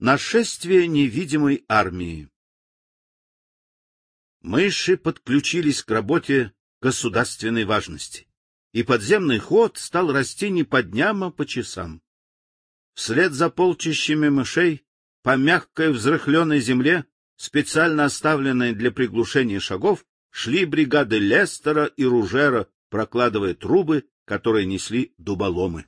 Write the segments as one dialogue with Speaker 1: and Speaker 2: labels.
Speaker 1: Нашествие невидимой армии Мыши подключились к работе государственной важности, и подземный ход стал расти не по дням, а по часам. Вслед за полчищами мышей по мягкой взрыхленной земле, специально оставленной для приглушения шагов, шли бригады Лестера и Ружера, прокладывая трубы, которые несли дуболомы.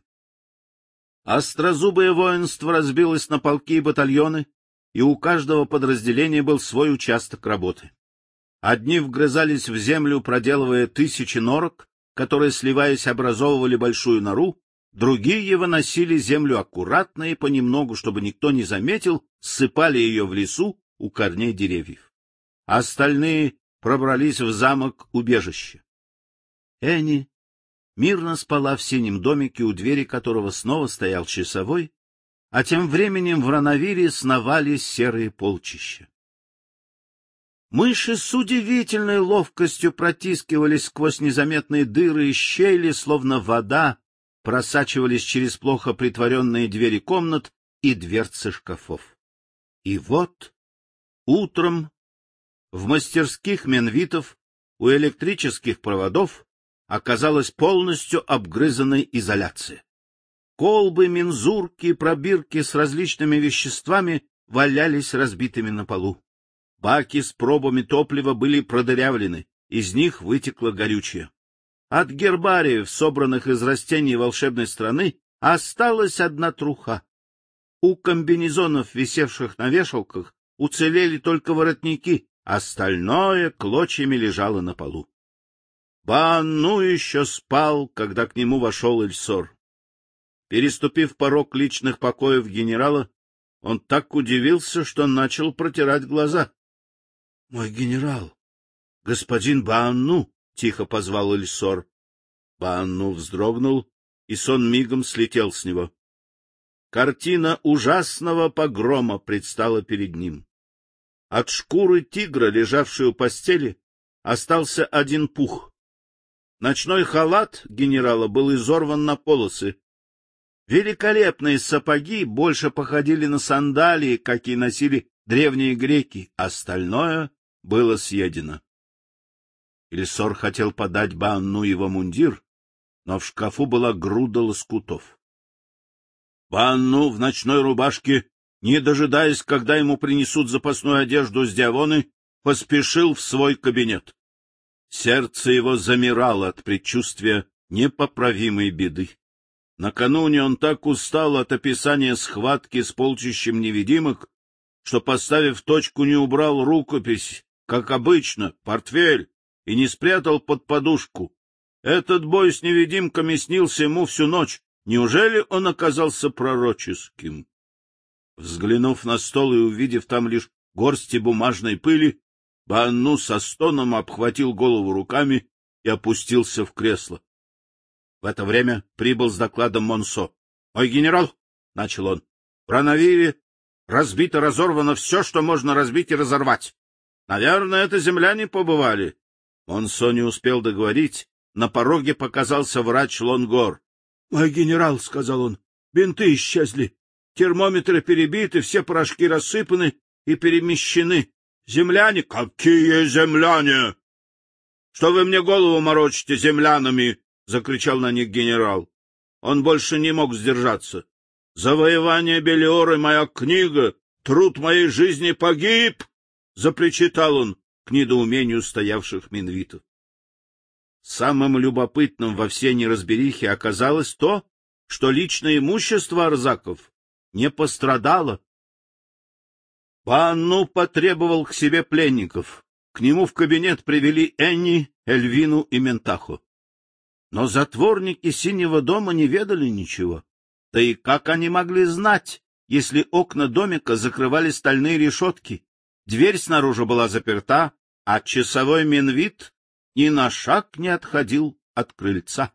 Speaker 1: Острозубое воинство разбилось на полки и батальоны, и у каждого подразделения был свой участок работы. Одни вгрызались в землю, проделывая тысячи норок, которые, сливаясь, образовывали большую нору, другие выносили землю аккуратно и понемногу, чтобы никто не заметил, ссыпали ее в лесу у корней деревьев. Остальные пробрались в замок убежище. Энни мирно спала в синем домике, у двери которого снова стоял часовой, а тем временем в Рановире сновали серые полчища. Мыши с удивительной ловкостью протискивались сквозь незаметные дыры и щели, словно вода, просачивались через плохо притворенные двери комнат и дверцы шкафов. И вот утром в мастерских менвитов у электрических проводов оказалась полностью обгрызанной изоляция. Колбы, мензурки, пробирки с различными веществами валялись разбитыми на полу. Баки с пробами топлива были продырявлены, из них вытекло горючее. От гербариев, собранных из растений волшебной страны, осталась одна труха. У комбинезонов, висевших на вешалках, уцелели только воротники, остальное клочьями лежало на полу. Банну еще спал, когда к нему вошел Эльсор. Переступив порог личных покоев генерала, он так удивился, что начал протирать глаза. — Мой генерал, господин Банну! — тихо позвал Эльсор. Банну вздрогнул, и сон мигом слетел с него. Картина ужасного погрома предстала перед ним. От шкуры тигра, лежавшей у постели, остался один пух. Ночной халат генерала был изорван на полосы. Великолепные сапоги больше походили на сандалии, какие носили древние греки, остальное было съедено. Ильсор хотел подать Банну его мундир, но в шкафу была груда лоскутов. Банну в ночной рубашке, не дожидаясь, когда ему принесут запасную одежду с Диавоны, поспешил в свой кабинет. Сердце его замирало от предчувствия непоправимой беды. Накануне он так устал от описания схватки с полчищем невидимок, что, поставив точку, не убрал рукопись, как обычно, портфель, и не спрятал под подушку. Этот бой с невидимками снился ему всю ночь. Неужели он оказался пророческим? Взглянув на стол и увидев там лишь горсти бумажной пыли, Банну со стоном обхватил голову руками и опустился в кресло. В это время прибыл с докладом Монсо. — Мой генерал, — начал он, — в Ранавире разбито, разорвано все, что можно разбить и разорвать. Наверное, это земляне побывали. Монсо не успел договорить. На пороге показался врач Лонгор. — Мой генерал, — сказал он, — бинты исчезли. Термометры перебиты, все порошки рассыпаны и перемещены. Земляне? Какие земляне? Что вы мне голову морочите землянами? закричал на них генерал. Он больше не мог сдержаться. Завоевание Белиоры моя книга, труд моей жизни погиб, запричитал он к недоумению стоявших минвитов. Самым любопытным во всей неразберихе оказалось то, что личное имущество Арзаков не пострадало. Панну потребовал к себе пленников. К нему в кабинет привели Энни, Эльвину и Ментаху. Но затворники Синего дома не ведали ничего. Да и как они могли знать, если окна домика закрывали стальные решетки, дверь снаружи была заперта, а часовой Минвит ни на шаг не отходил от крыльца?